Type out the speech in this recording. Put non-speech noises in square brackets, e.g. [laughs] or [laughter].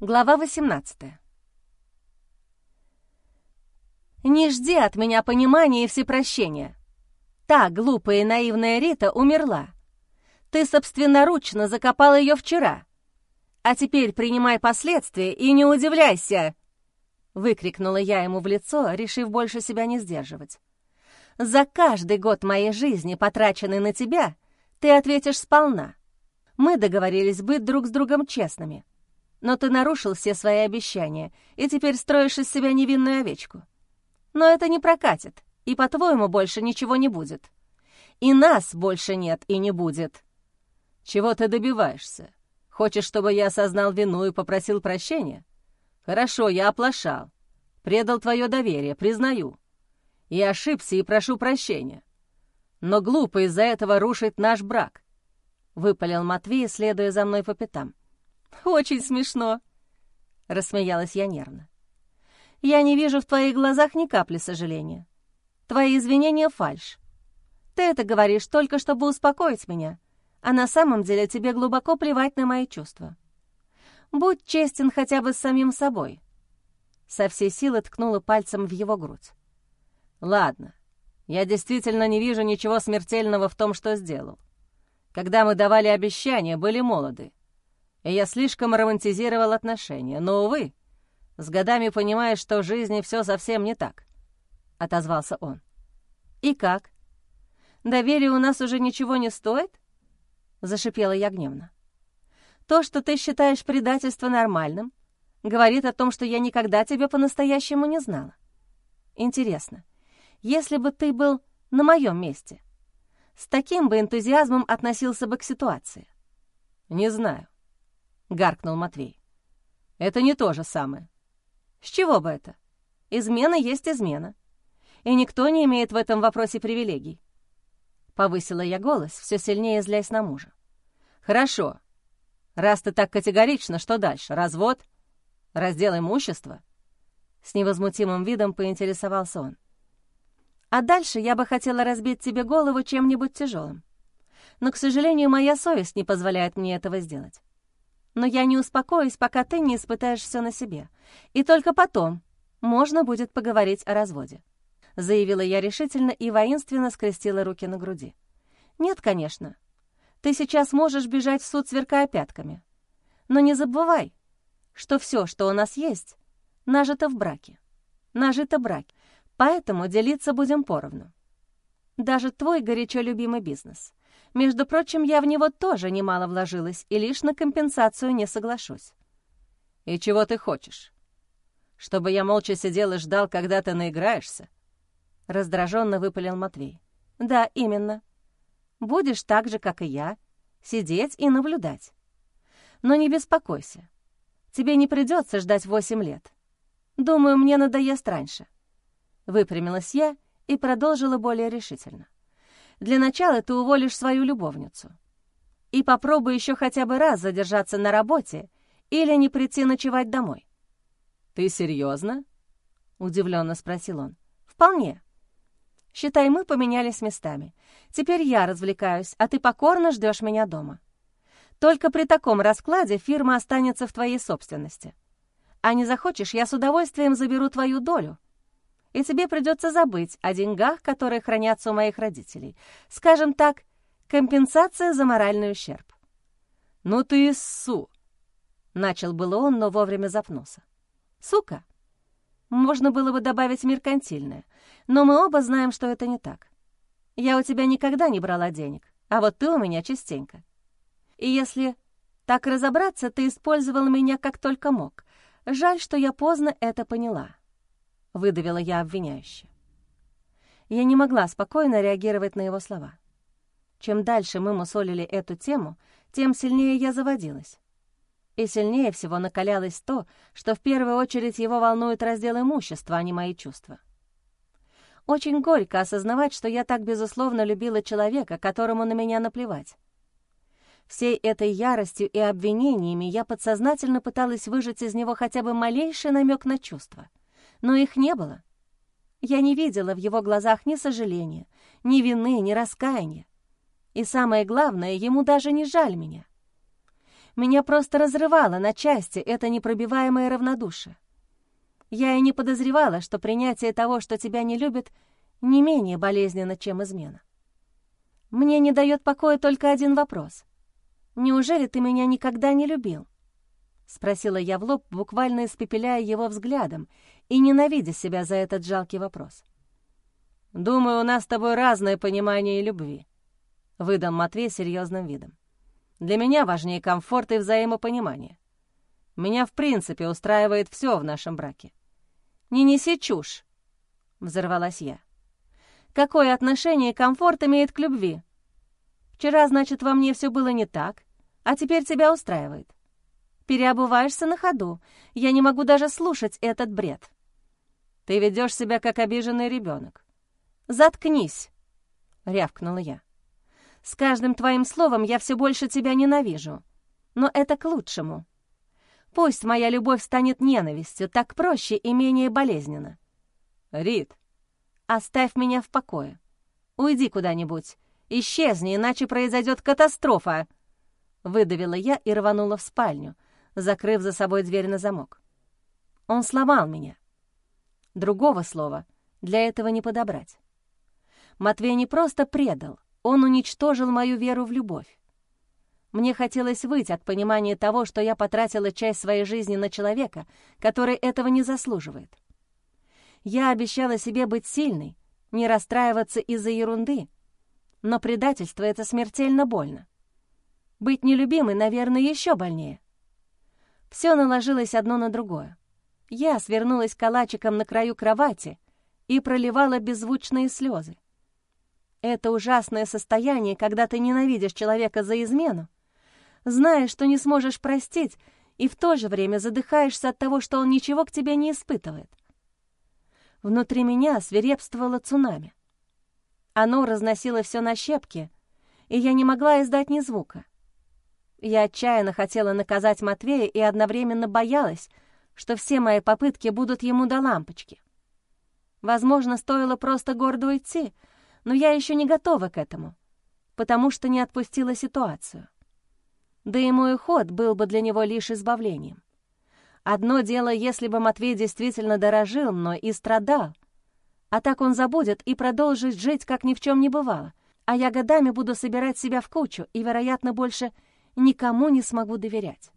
Глава 18 «Не жди от меня понимания и всепрощения. Та глупая и наивная Рита умерла. Ты собственноручно закопал ее вчера. А теперь принимай последствия и не удивляйся!» Выкрикнула я ему в лицо, решив больше себя не сдерживать. «За каждый год моей жизни, потраченный на тебя, ты ответишь сполна. Мы договорились быть друг с другом честными» но ты нарушил все свои обещания и теперь строишь из себя невинную овечку. Но это не прокатит, и, по-твоему, больше ничего не будет. И нас больше нет и не будет. Чего ты добиваешься? Хочешь, чтобы я осознал вину и попросил прощения? Хорошо, я оплошал. Предал твое доверие, признаю. И ошибся, и прошу прощения. Но глупо из-за этого рушить наш брак. Выпалил Матвей, следуя за мной по пятам. [laughs] «Очень смешно», — рассмеялась я нервно. «Я не вижу в твоих глазах ни капли сожаления. Твои извинения — фальшь. Ты это говоришь только, чтобы успокоить меня, а на самом деле тебе глубоко плевать на мои чувства. Будь честен хотя бы с самим собой». Со всей силы ткнула пальцем в его грудь. «Ладно, я действительно не вижу ничего смертельного в том, что сделал. Когда мы давали обещания, были молоды я слишком романтизировал отношения. Но, увы, с годами понимаешь, что в жизни все совсем не так», — отозвался он. «И как? Доверие у нас уже ничего не стоит?» — зашипела я гневно. «То, что ты считаешь предательство нормальным, говорит о том, что я никогда тебя по-настоящему не знала. Интересно, если бы ты был на моем месте, с таким бы энтузиазмом относился бы к ситуации?» «Не знаю. — гаркнул Матвей. «Это не то же самое». «С чего бы это? Измена есть измена. И никто не имеет в этом вопросе привилегий». Повысила я голос, все сильнее злясь на мужа. «Хорошо. Раз ты так категорично, что дальше? Развод? Раздел имущества?» С невозмутимым видом поинтересовался он. «А дальше я бы хотела разбить тебе голову чем-нибудь тяжелым. Но, к сожалению, моя совесть не позволяет мне этого сделать но я не успокоюсь, пока ты не испытаешь все на себе. И только потом можно будет поговорить о разводе», — заявила я решительно и воинственно скрестила руки на груди. «Нет, конечно. Ты сейчас можешь бежать в суд, сверкая пятками. Но не забывай, что все, что у нас есть, нажито в браке. Нажито браке. Поэтому делиться будем поровну. Даже твой горячо любимый бизнес. Между прочим, я в него тоже немало вложилась и лишь на компенсацию не соглашусь. «И чего ты хочешь? Чтобы я молча сидел и ждал, когда ты наиграешься?» Раздраженно выпалил Матвей. «Да, именно. Будешь так же, как и я, сидеть и наблюдать. Но не беспокойся. Тебе не придется ждать восемь лет. Думаю, мне надоест раньше». Выпрямилась я и продолжила более решительно. Для начала ты уволишь свою любовницу. И попробуй еще хотя бы раз задержаться на работе или не прийти ночевать домой». «Ты серьезно? удивленно спросил он. «Вполне. Считай, мы поменялись местами. Теперь я развлекаюсь, а ты покорно ждешь меня дома. Только при таком раскладе фирма останется в твоей собственности. А не захочешь, я с удовольствием заберу твою долю, и тебе придется забыть о деньгах, которые хранятся у моих родителей. Скажем так, компенсация за моральный ущерб. «Ну ты су!» — начал было он, но вовремя запнулся. «Сука!» Можно было бы добавить меркантильное, но мы оба знаем, что это не так. Я у тебя никогда не брала денег, а вот ты у меня частенько. И если так разобраться, ты использовал меня как только мог. Жаль, что я поздно это поняла выдавила я обвиняюще. Я не могла спокойно реагировать на его слова. Чем дальше мы мусолили эту тему, тем сильнее я заводилась. И сильнее всего накалялось то, что в первую очередь его волнует раздел имущества, а не мои чувства. Очень горько осознавать, что я так безусловно любила человека, которому на меня наплевать. Всей этой яростью и обвинениями я подсознательно пыталась выжать из него хотя бы малейший намек на чувства но их не было. Я не видела в его глазах ни сожаления, ни вины, ни раскаяния. И самое главное, ему даже не жаль меня. Меня просто разрывало на части это непробиваемое равнодушие. Я и не подозревала, что принятие того, что тебя не любят, не менее болезненно, чем измена. Мне не дает покоя только один вопрос. Неужели ты меня никогда не любил? — спросила я в лоб, буквально испепеляя его взглядом и ненавидя себя за этот жалкий вопрос. «Думаю, у нас с тобой разное понимание любви», — выдал Матвей серьезным видом. «Для меня важнее комфорт и взаимопонимание. Меня в принципе устраивает все в нашем браке». «Не неси чушь», — взорвалась я. «Какое отношение комфорт имеет к любви? Вчера, значит, во мне все было не так, а теперь тебя устраивает. Переобуваешься на ходу. Я не могу даже слушать этот бред. Ты ведешь себя как обиженный ребенок. Заткнись, рявкнула я. С каждым твоим словом я все больше тебя ненавижу. Но это к лучшему. Пусть моя любовь станет ненавистью, так проще и менее болезненно. Рит, оставь меня в покое. Уйди куда-нибудь. Исчезни, иначе произойдет катастрофа. Выдавила я и рванула в спальню, закрыв за собой дверь на замок. Он сломал меня. Другого слова для этого не подобрать. Матвей не просто предал, он уничтожил мою веру в любовь. Мне хотелось выйти от понимания того, что я потратила часть своей жизни на человека, который этого не заслуживает. Я обещала себе быть сильной, не расстраиваться из-за ерунды, но предательство — это смертельно больно. Быть нелюбимой, наверное, еще больнее. Все наложилось одно на другое. Я свернулась калачиком на краю кровати и проливала беззвучные слезы. Это ужасное состояние, когда ты ненавидишь человека за измену, знаешь, что не сможешь простить, и в то же время задыхаешься от того, что он ничего к тебе не испытывает. Внутри меня свирепствовало цунами. Оно разносило все на щепки, и я не могла издать ни звука. Я отчаянно хотела наказать Матвея и одновременно боялась, что все мои попытки будут ему до лампочки. Возможно, стоило просто гордо уйти, но я еще не готова к этому, потому что не отпустила ситуацию. Да и мой уход был бы для него лишь избавлением. Одно дело, если бы Матвей действительно дорожил мной и страдал, а так он забудет и продолжит жить, как ни в чем не бывало, а я годами буду собирать себя в кучу и, вероятно, больше никому не смогу доверять.